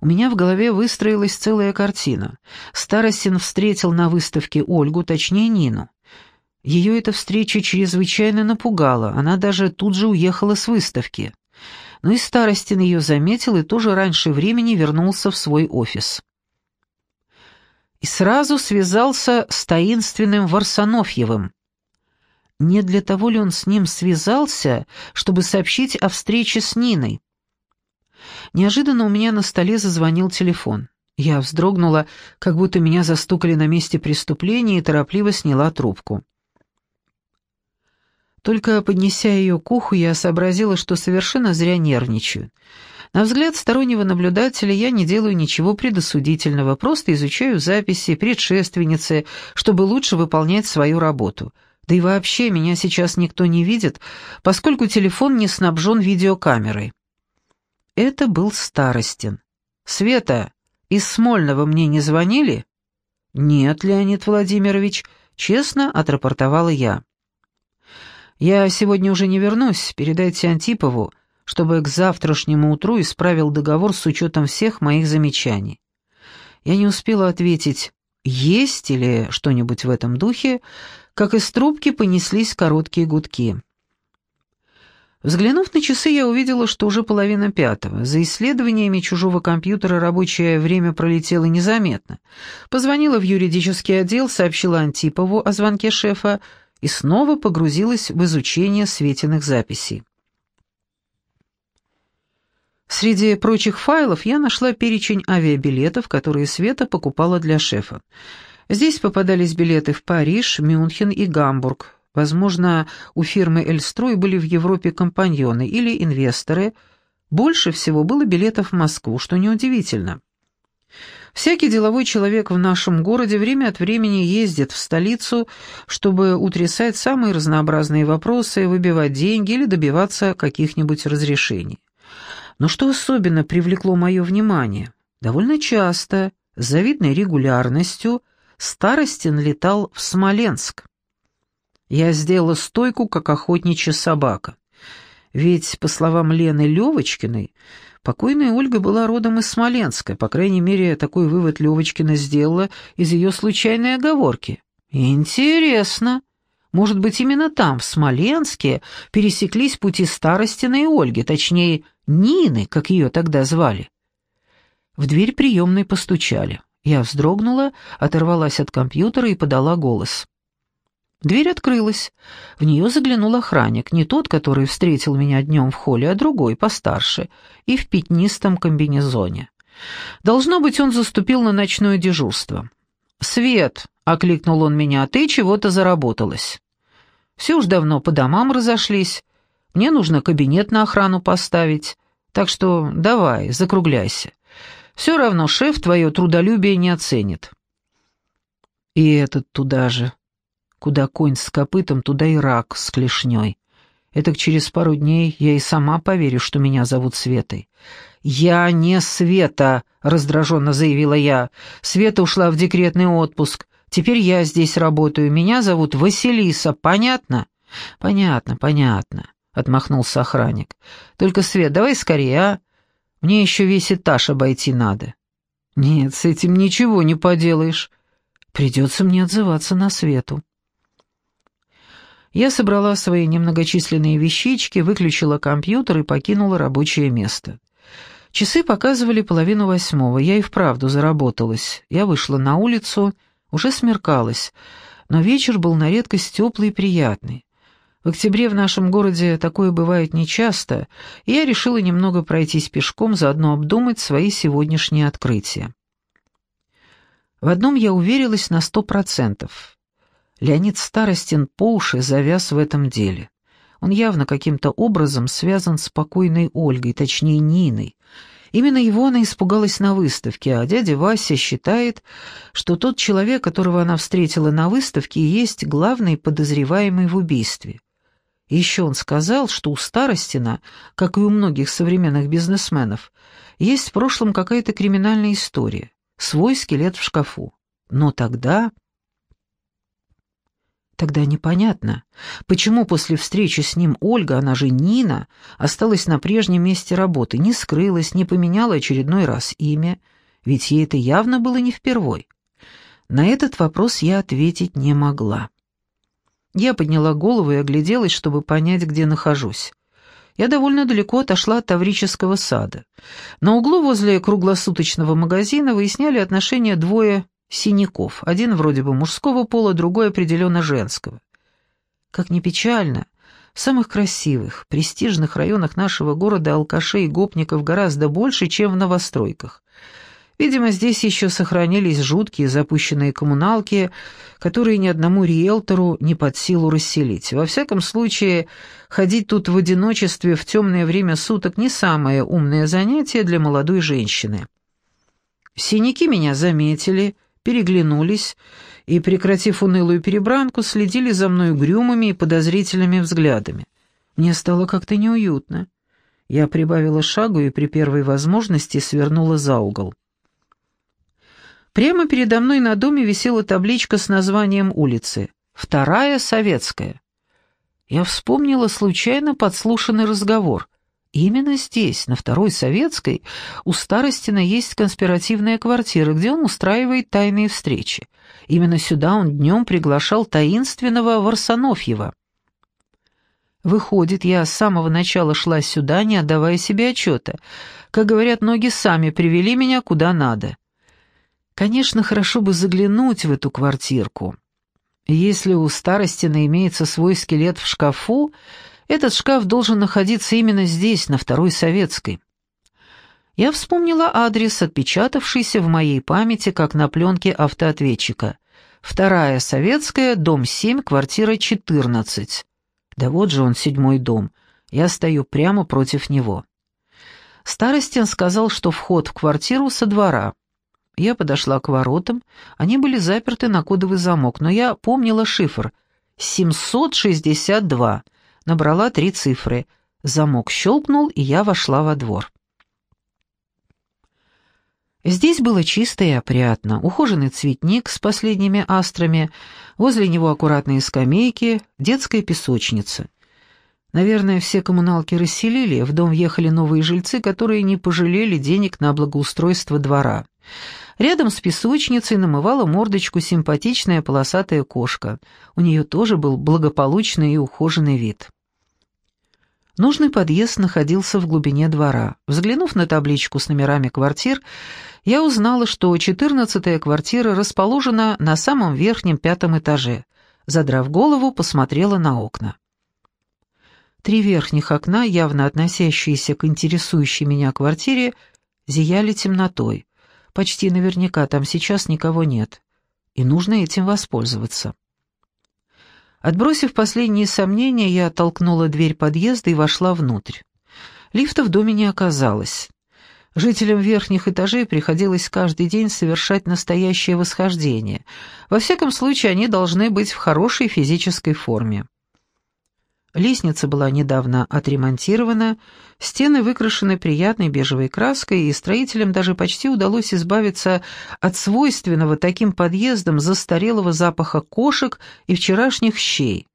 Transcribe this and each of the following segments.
У меня в голове выстроилась целая картина. Старостин встретил на выставке Ольгу, точнее Нину. Ее эта встреча чрезвычайно напугала, она даже тут же уехала с выставки. Но и Старостин ее заметил и тоже раньше времени вернулся в свой офис. И сразу связался с таинственным Варсонофьевым. Не для того ли он с ним связался, чтобы сообщить о встрече с Ниной? Неожиданно у меня на столе зазвонил телефон. Я вздрогнула, как будто меня застукали на месте преступления и торопливо сняла трубку. Только поднеся ее к уху, я сообразила, что совершенно зря нервничаю. На взгляд стороннего наблюдателя я не делаю ничего предосудительного, просто изучаю записи предшественницы, чтобы лучше выполнять свою работу. Да и вообще меня сейчас никто не видит, поскольку телефон не снабжен видеокамерой. Это был Старостин. «Света, из Смольного мне не звонили?» «Нет, Леонид Владимирович», — честно отрапортовала я. «Я сегодня уже не вернусь, передайте Антипову, чтобы к завтрашнему утру исправил договор с учетом всех моих замечаний». Я не успела ответить «есть» или что-нибудь в этом духе, как из трубки понеслись короткие гудки. Взглянув на часы, я увидела, что уже половина пятого. За исследованиями чужого компьютера рабочее время пролетело незаметно. Позвонила в юридический отдел, сообщила Антипову о звонке шефа и снова погрузилась в изучение Светиных записей. Среди прочих файлов я нашла перечень авиабилетов, которые Света покупала для шефа. Здесь попадались билеты в Париж, Мюнхен и Гамбург, Возможно, у фирмы «Эльстрой» были в Европе компаньоны или инвесторы. Больше всего было билетов в Москву, что неудивительно. Всякий деловой человек в нашем городе время от времени ездит в столицу, чтобы утрясать самые разнообразные вопросы, выбивать деньги или добиваться каких-нибудь разрешений. Но что особенно привлекло мое внимание? Довольно часто, с завидной регулярностью, Старостин летал в Смоленск. Я сделала стойку, как охотничья собака. Ведь, по словам Лены Левочкиной, покойная Ольга была родом из Смоленска, по крайней мере, такой вывод Левочкина сделала из ее случайной оговорки. Интересно. Может быть, именно там, в Смоленске, пересеклись пути Старостина и Ольги, точнее, Нины, как ее тогда звали. В дверь приемной постучали. Я вздрогнула, оторвалась от компьютера и подала голос. Дверь открылась. В нее заглянул охранник, не тот, который встретил меня днем в холле, а другой, постарше, и в пятнистом комбинезоне. Должно быть, он заступил на ночное дежурство. «Свет!» — окликнул он меня. «Ты чего-то заработалась». «Все уж давно по домам разошлись. Мне нужно кабинет на охрану поставить. Так что давай, закругляйся. Все равно шеф твое трудолюбие не оценит». И этот туда же, Куда конь с копытом, туда и рак с клешней. Этак через пару дней я и сама поверю, что меня зовут Светой. «Я не Света», — раздраженно заявила я. «Света ушла в декретный отпуск. Теперь я здесь работаю. Меня зовут Василиса. Понятно?» «Понятно, понятно», — отмахнулся охранник. «Только, Свет, давай скорее, а? Мне еще весь этаж обойти надо». «Нет, с этим ничего не поделаешь. Придется мне отзываться на Свету». Я собрала свои немногочисленные вещички, выключила компьютер и покинула рабочее место. Часы показывали половину восьмого, я и вправду заработалась. Я вышла на улицу, уже смеркалось, но вечер был на редкость теплый и приятный. В октябре в нашем городе такое бывает нечасто, и я решила немного пройтись пешком, заодно обдумать свои сегодняшние открытия. В одном я уверилась на сто процентов. Леонид Старостин по уши завяз в этом деле. Он явно каким-то образом связан с покойной Ольгой, точнее Ниной. Именно его она испугалась на выставке, а дядя Вася считает, что тот человек, которого она встретила на выставке, есть главный подозреваемый в убийстве. Еще он сказал, что у Старостина, как и у многих современных бизнесменов, есть в прошлом какая-то криминальная история, свой скелет в шкафу. Но тогда... Тогда непонятно, почему после встречи с ним Ольга, она же Нина, осталась на прежнем месте работы, не скрылась, не поменяла очередной раз имя, ведь ей это явно было не впервой. На этот вопрос я ответить не могла. Я подняла голову и огляделась, чтобы понять, где нахожусь. Я довольно далеко отошла от Таврического сада. На углу возле круглосуточного магазина выясняли отношения двое синяков, один вроде бы мужского пола, другой определенно женского. Как ни печально, в самых красивых, престижных районах нашего города алкашей и гопников гораздо больше, чем в новостройках. Видимо, здесь еще сохранились жуткие запущенные коммуналки, которые ни одному риэлтору не под силу расселить. Во всяком случае, ходить тут в одиночестве в темное время суток не самое умное занятие для молодой женщины. Синяки меня заметили, переглянулись и, прекратив унылую перебранку, следили за мной угрюмыми и подозрительными взглядами. Мне стало как-то неуютно. Я прибавила шагу и при первой возможности свернула за угол. Прямо передо мной на доме висела табличка с названием улицы «Вторая Советская». Я вспомнила случайно подслушанный разговор. Именно здесь, на Второй Советской, у Старостина есть конспиративная квартира, где он устраивает тайные встречи. Именно сюда он днем приглашал таинственного Варсонофьева. Выходит, я с самого начала шла сюда, не отдавая себе отчета. Как говорят, ноги сами привели меня куда надо. Конечно, хорошо бы заглянуть в эту квартирку. Если у Старостина имеется свой скелет в шкафу, этот шкаф должен находиться именно здесь, на Второй Советской. Я вспомнила адрес, отпечатавшийся в моей памяти, как на пленке автоответчика. Вторая Советская, дом 7, квартира 14. Да вот же он, седьмой дом. Я стою прямо против него. Старостин сказал, что вход в квартиру со двора. Я подошла к воротам, они были заперты на кодовый замок, но я помнила шифр — 762 набрала три цифры. Замок щелкнул, и я вошла во двор. Здесь было чисто и опрятно. Ухоженный цветник с последними астрами, возле него аккуратные скамейки, детская песочница. Наверное, все коммуналки расселили, в дом въехали новые жильцы, которые не пожалели денег на благоустройство двора. Рядом с песочницей намывала мордочку симпатичная полосатая кошка. У нее тоже был благополучный и ухоженный вид. Нужный подъезд находился в глубине двора. Взглянув на табличку с номерами квартир, я узнала, что четырнадцатая квартира расположена на самом верхнем пятом этаже. Задрав голову, посмотрела на окна. Три верхних окна, явно относящиеся к интересующей меня квартире, зияли темнотой. Почти наверняка там сейчас никого нет, и нужно этим воспользоваться. Отбросив последние сомнения, я толкнула дверь подъезда и вошла внутрь. Лифта в доме не оказалось. Жителям верхних этажей приходилось каждый день совершать настоящее восхождение. Во всяком случае, они должны быть в хорошей физической форме. Лестница была недавно отремонтирована, стены выкрашены приятной бежевой краской, и строителям даже почти удалось избавиться от свойственного таким подъездам застарелого запаха кошек и вчерашних щей.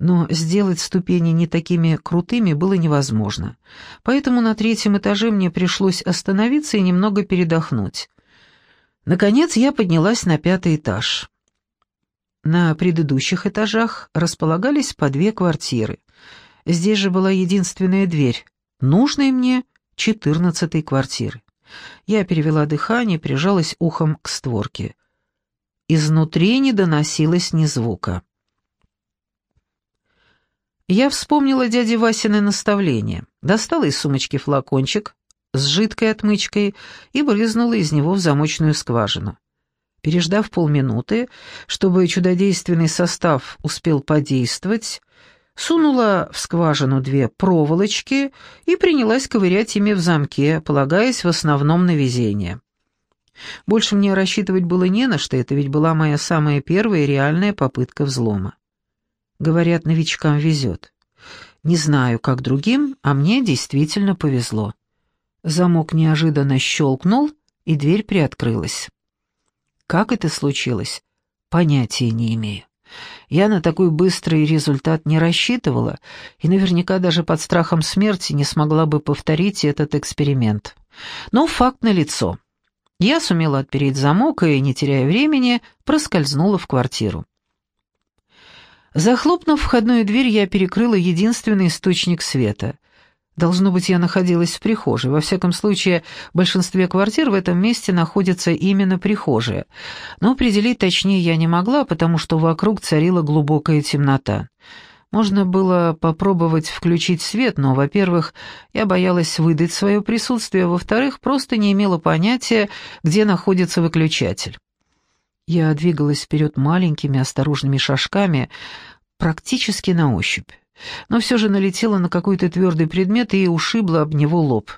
Но сделать ступени не такими крутыми было невозможно. Поэтому на третьем этаже мне пришлось остановиться и немного передохнуть. Наконец я поднялась на пятый этаж. На предыдущих этажах располагались по две квартиры. Здесь же была единственная дверь, нужной мне четырнадцатой квартиры. Я перевела дыхание, прижалась ухом к створке. Изнутри не доносилось ни звука. Я вспомнила дяде Васины наставление, достала из сумочки флакончик с жидкой отмычкой и брызнула из него в замочную скважину. Переждав полминуты, чтобы чудодейственный состав успел подействовать, сунула в скважину две проволочки и принялась ковырять ими в замке, полагаясь в основном на везение. Больше мне рассчитывать было не на что, это ведь была моя самая первая реальная попытка взлома. Говорят, новичкам везет. Не знаю, как другим, а мне действительно повезло. Замок неожиданно щелкнул, и дверь приоткрылась. Как это случилось, понятия не имею. Я на такой быстрый результат не рассчитывала и наверняка даже под страхом смерти не смогла бы повторить этот эксперимент. Но факт налицо. Я сумела отпереть замок и, не теряя времени, проскользнула в квартиру. Захлопнув входную дверь, я перекрыла единственный источник света. Должно быть, я находилась в прихожей. Во всяком случае, в большинстве квартир в этом месте находится именно прихожая. Но определить точнее я не могла, потому что вокруг царила глубокая темнота. Можно было попробовать включить свет, но, во-первых, я боялась выдать свое присутствие, во-вторых, просто не имела понятия, где находится выключатель. Я двигалась вперед маленькими осторожными шажками, практически на ощупь, но все же налетела на какой-то твердый предмет и ушибла об него лоб.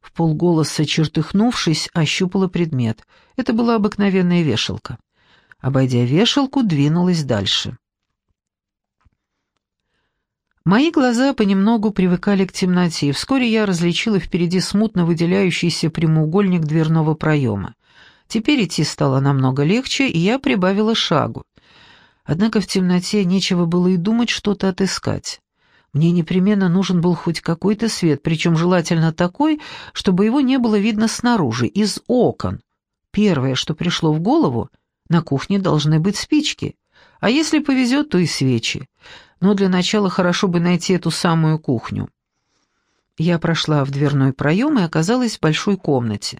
В полголоса чертыхнувшись, ощупала предмет. Это была обыкновенная вешалка. Обойдя вешалку, двинулась дальше. Мои глаза понемногу привыкали к темноте, и вскоре я различила впереди смутно выделяющийся прямоугольник дверного проема. Теперь идти стало намного легче, и я прибавила шагу. Однако в темноте нечего было и думать что-то отыскать. Мне непременно нужен был хоть какой-то свет, причем желательно такой, чтобы его не было видно снаружи, из окон. Первое, что пришло в голову, на кухне должны быть спички, а если повезет, то и свечи. Но для начала хорошо бы найти эту самую кухню. Я прошла в дверной проем и оказалась в большой комнате.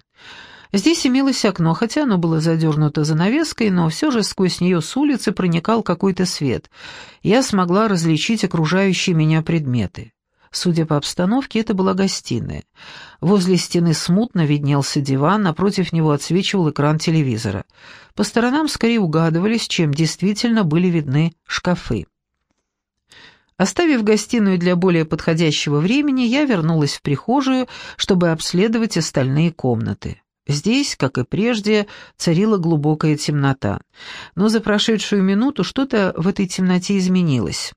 Здесь имелось окно, хотя оно было задернуто занавеской, но все же сквозь нее с улицы проникал какой-то свет. Я смогла различить окружающие меня предметы. Судя по обстановке, это была гостиная. Возле стены смутно виднелся диван, напротив него отсвечивал экран телевизора. По сторонам скорее угадывались, чем действительно были видны шкафы. Оставив гостиную для более подходящего времени, я вернулась в прихожую, чтобы обследовать остальные комнаты. Здесь, как и прежде, царила глубокая темнота, но за прошедшую минуту что-то в этой темноте изменилось.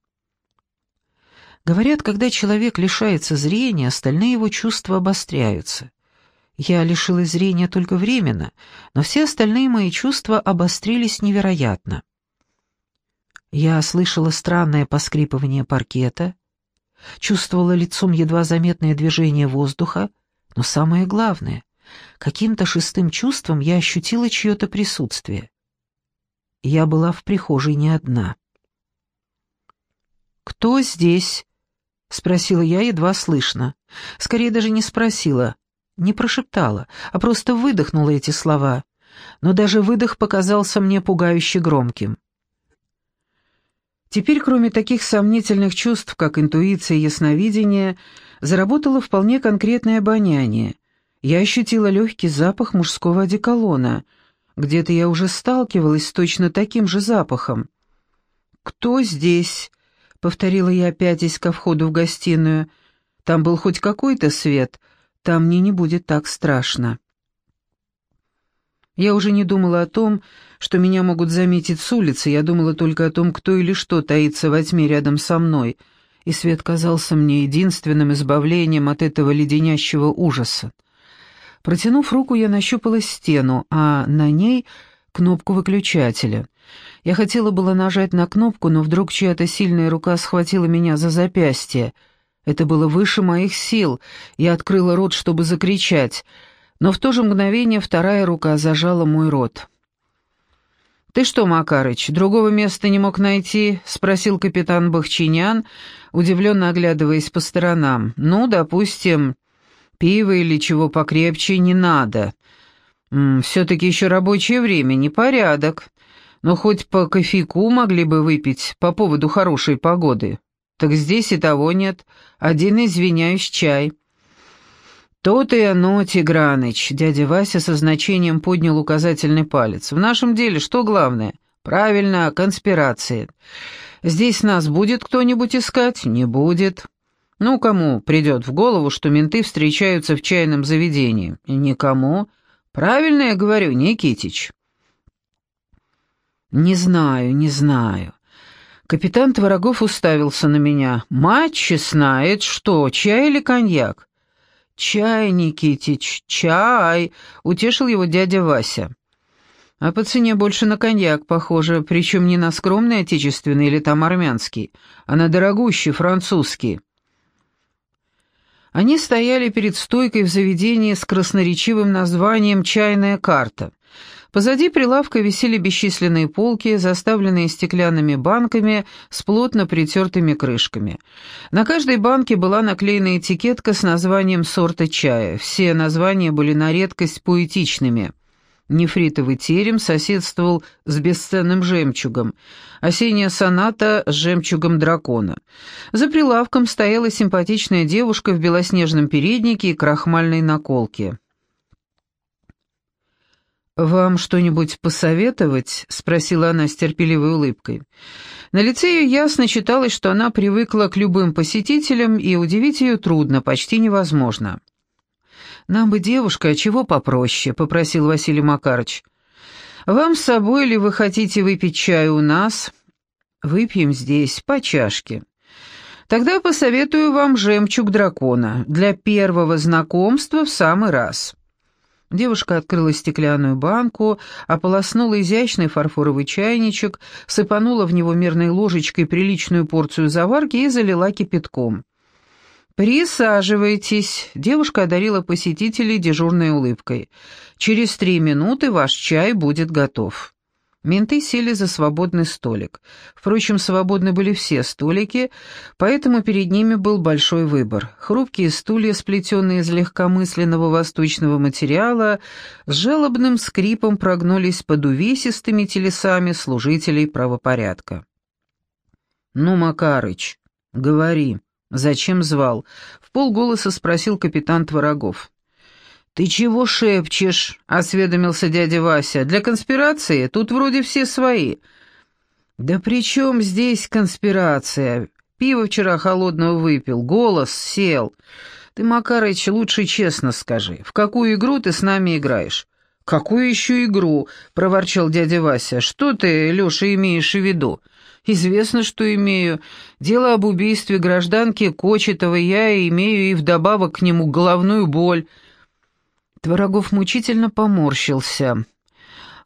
Говорят, когда человек лишается зрения, остальные его чувства обостряются. Я лишилась зрения только временно, но все остальные мои чувства обострились невероятно. Я слышала странное поскрипывание паркета, чувствовала лицом едва заметное движение воздуха, но самое главное — Каким-то шестым чувством я ощутила чье-то присутствие. Я была в прихожей не одна. «Кто здесь?» — спросила я едва слышно. Скорее даже не спросила, не прошептала, а просто выдохнула эти слова. Но даже выдох показался мне пугающе громким. Теперь, кроме таких сомнительных чувств, как интуиция и ясновидение, заработало вполне конкретное обоняние, я ощутила легкий запах мужского одеколона. Где-то я уже сталкивалась с точно таким же запахом. «Кто здесь?» — повторила я, пятясь ко входу в гостиную. «Там был хоть какой-то свет. Там мне не будет так страшно». Я уже не думала о том, что меня могут заметить с улицы, я думала только о том, кто или что таится во тьме рядом со мной, и свет казался мне единственным избавлением от этого леденящего ужаса. Протянув руку, я нащупала стену, а на ней кнопку выключателя. Я хотела было нажать на кнопку, но вдруг чья-то сильная рука схватила меня за запястье. Это было выше моих сил. Я открыла рот, чтобы закричать, но в то же мгновение вторая рука зажала мой рот. «Ты что, Макарыч, другого места не мог найти?» — спросил капитан Бахчинян, удивленно оглядываясь по сторонам. «Ну, допустим, Пива или чего покрепче не надо. Все-таки еще рабочее время, непорядок. Но хоть по кофейку могли бы выпить по поводу хорошей погоды. Так здесь и того нет. Один, извиняюсь, чай. «То-то и оно, Тиграныч», — дядя Вася со значением поднял указательный палец. «В нашем деле что главное? Правильно, конспирация. Здесь нас будет кто-нибудь искать? Не будет. Ну, кому придет в голову, что менты встречаются в чайном заведении? Никому. Правильно я говорю, Никитич. Не знаю, не знаю. Капитан Творогов уставился на меня. Мать это что, чай или коньяк? Чай, Никитич, чай, утешил его дядя Вася. А по цене больше на коньяк похоже, причем не на скромный отечественный или там армянский, а на дорогущий французский. Они стояли перед стойкой в заведении с красноречивым названием «Чайная карта». Позади прилавка висели бесчисленные полки, заставленные стеклянными банками с плотно притертыми крышками. На каждой банке была наклеена этикетка с названием сорта чая. Все названия были на редкость поэтичными. Нефритовый терем соседствовал с бесценным жемчугом, осенняя соната с жемчугом дракона. За прилавком стояла симпатичная девушка в белоснежном переднике и крахмальной наколке. «Вам что-нибудь посоветовать?» — спросила она с терпеливой улыбкой. На лице ее ясно читалось, что она привыкла к любым посетителям, и удивить ее трудно, почти невозможно. «Нам бы девушка, а чего попроще?» — попросил Василий Макарыч. «Вам с собой или вы хотите выпить чай у нас?» «Выпьем здесь, по чашке». «Тогда посоветую вам жемчуг дракона. Для первого знакомства в самый раз». Девушка открыла стеклянную банку, ополоснула изящный фарфоровый чайничек, сыпанула в него мерной ложечкой приличную порцию заварки и залила кипятком. «Присаживайтесь», — девушка одарила посетителей дежурной улыбкой. «Через три минуты ваш чай будет готов». Менты сели за свободный столик. Впрочем, свободны были все столики, поэтому перед ними был большой выбор. Хрупкие стулья, сплетенные из легкомысленного восточного материала, с жалобным скрипом прогнулись под увесистыми телесами служителей правопорядка. «Ну, Макарыч, говори, зачем звал?» — в полголоса спросил капитан Творогов. «Ты чего шепчешь?» — осведомился дядя Вася. «Для конспирации? Тут вроде все свои». «Да при чем здесь конспирация? Пиво вчера холодного выпил, голос сел. Ты, Макарыч, лучше честно скажи, в какую игру ты с нами играешь?» «Какую еще игру?» — проворчал дядя Вася. «Что ты, Леша, имеешь в виду?» «Известно, что имею. Дело об убийстве гражданки Кочетовой я имею и вдобавок к нему головную боль». Творогов мучительно поморщился.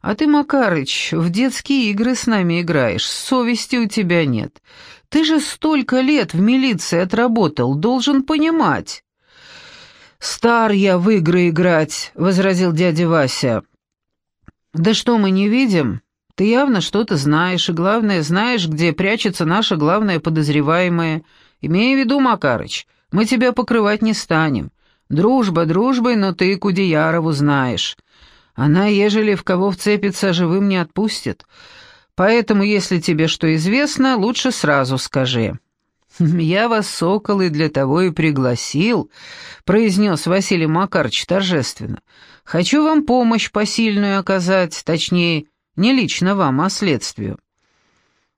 «А ты, Макарыч, в детские игры с нами играешь, совести у тебя нет. Ты же столько лет в милиции отработал, должен понимать». «Стар я в игры играть», — возразил дядя Вася. «Да что мы не видим? Ты явно что-то знаешь, и главное, знаешь, где прячется наша главная подозреваемая. Имей в виду, Макарыч, мы тебя покрывать не станем. Дружба дружбой, но ты Кудеярову знаешь. Она, ежели в кого вцепится, живым не отпустит. Поэтому, если тебе что известно, лучше сразу скажи». «Я вас, соколы, для того и пригласил», — произнес Василий Макарович торжественно. «Хочу вам помощь посильную оказать, точнее, не лично вам, а следствию».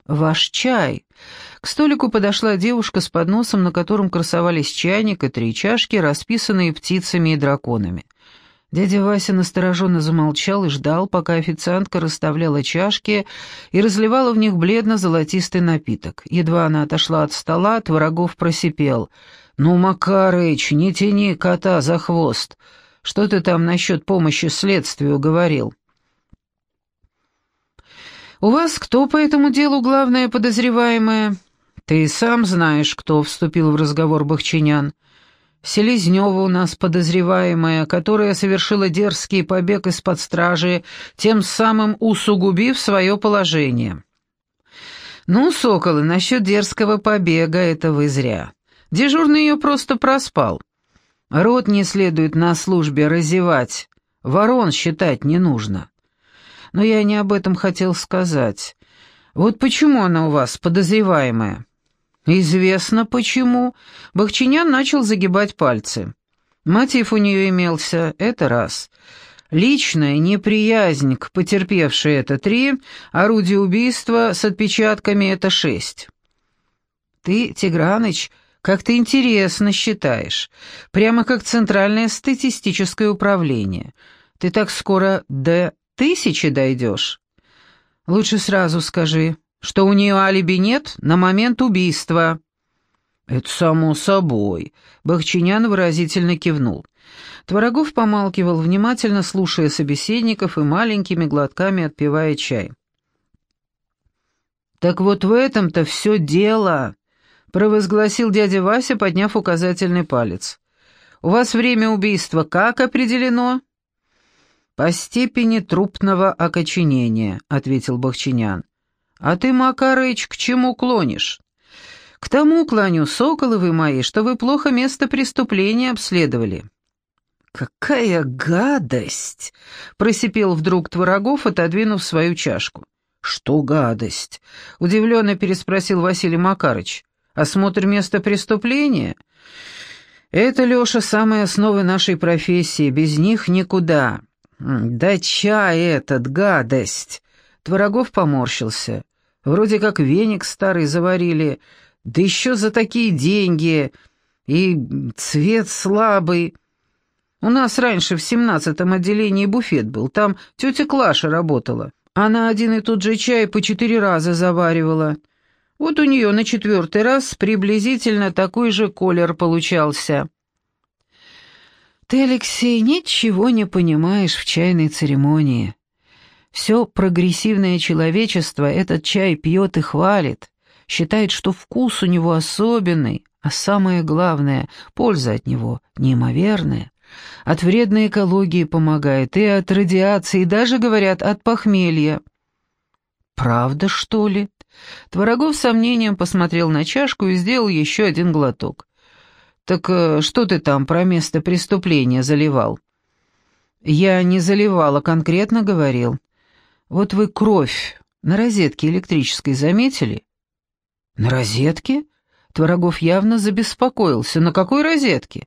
«Ваш чай», к столику подошла девушка с подносом, на котором красовались чайник и три чашки, расписанные птицами и драконами. Дядя Вася настороженно замолчал и ждал, пока официантка расставляла чашки и разливала в них бледно-золотистый напиток. Едва она отошла от стола, Творогов просипел. «Ну, Макарыч, не тяни кота за хвост. Что ты там насчет помощи следствию говорил?» «У вас кто по этому делу главная подозреваемая?» «Ты сам знаешь, кто вступил в разговор Бахчинян. Селезнева у нас подозреваемая, которая совершила дерзкий побег из-под стражи, тем самым усугубив свое положение». «Ну, соколы, насчет дерзкого побега это вы зря. Дежурный ее просто проспал. Рот не следует на службе разевать, ворон считать не нужно. Но я не об этом хотел сказать. Вот почему она у вас подозреваемая?» «Известно почему». Бахчинян начал загибать пальцы. Мотив у нее имелся, это раз. Личная неприязнь к потерпевшей — это три, орудие убийства с отпечатками — это шесть. Ты, Тиграныч, как ты интересно считаешь. Прямо как Центральное статистическое управление. Ты так скоро до тысячи дойдешь? Лучше сразу скажи, что у нее алиби нет на момент убийства». «Это само собой», — Бахчинян выразительно кивнул. Творогов помалкивал, внимательно слушая собеседников и маленькими глотками отпивая чай. «Так вот в этом-то все дело», — провозгласил дядя Вася, подняв указательный палец. «У вас время убийства как определено?» «По степени трупного окоченения», — ответил Бахчинян. «А ты, Макарыч, к чему клонишь?» «К тому клоню, соколы мои, что вы плохо место преступления обследовали». «Какая гадость!» — просипел вдруг Творогов, отодвинув свою чашку. «Что гадость?» — удивленно переспросил Василий Макарыч. «Осмотр места преступления?» «Это, Леша, самые основы нашей профессии, без них никуда». «Да чай этот, гадость!» Творогов поморщился. «Вроде как веник старый заварили, да еще за такие деньги, и цвет слабый». У нас раньше в семнадцатом отделении буфет был, там тетя Клаша работала. Она один и тот же чай по четыре раза заваривала. Вот у нее на четвертый раз приблизительно такой же колер получался. Ты, Алексей, ничего не понимаешь в чайной церемонии. Все прогрессивное человечество этот чай пьет и хвалит, считает, что вкус у него особенный, а самое главное, польза от него неимоверная. От вредной экологии помогает, и от радиации, и даже, говорят, от похмелья. «Правда, что ли?» Творогов с сомнением посмотрел на чашку и сделал еще один глоток. «Так э, что ты там про место преступления заливал?» «Я не заливала, конкретно говорил. Вот вы кровь на розетке электрической заметили?» «На розетке?» Творогов явно забеспокоился. «На какой розетке?»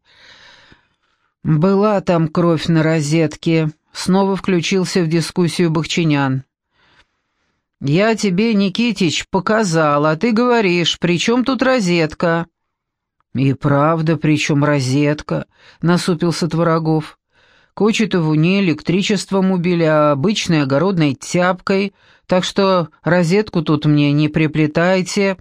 «Была там кровь на розетке», — снова включился в дискуссию Бахчинян. «Я тебе, Никитич, показал, а ты говоришь, при чем тут розетка?» «И правда, при чем розетка?» — насупился Творогов. «Кочетову не электричеством убили, а обычной огородной тяпкой, так что розетку тут мне не приплетайте».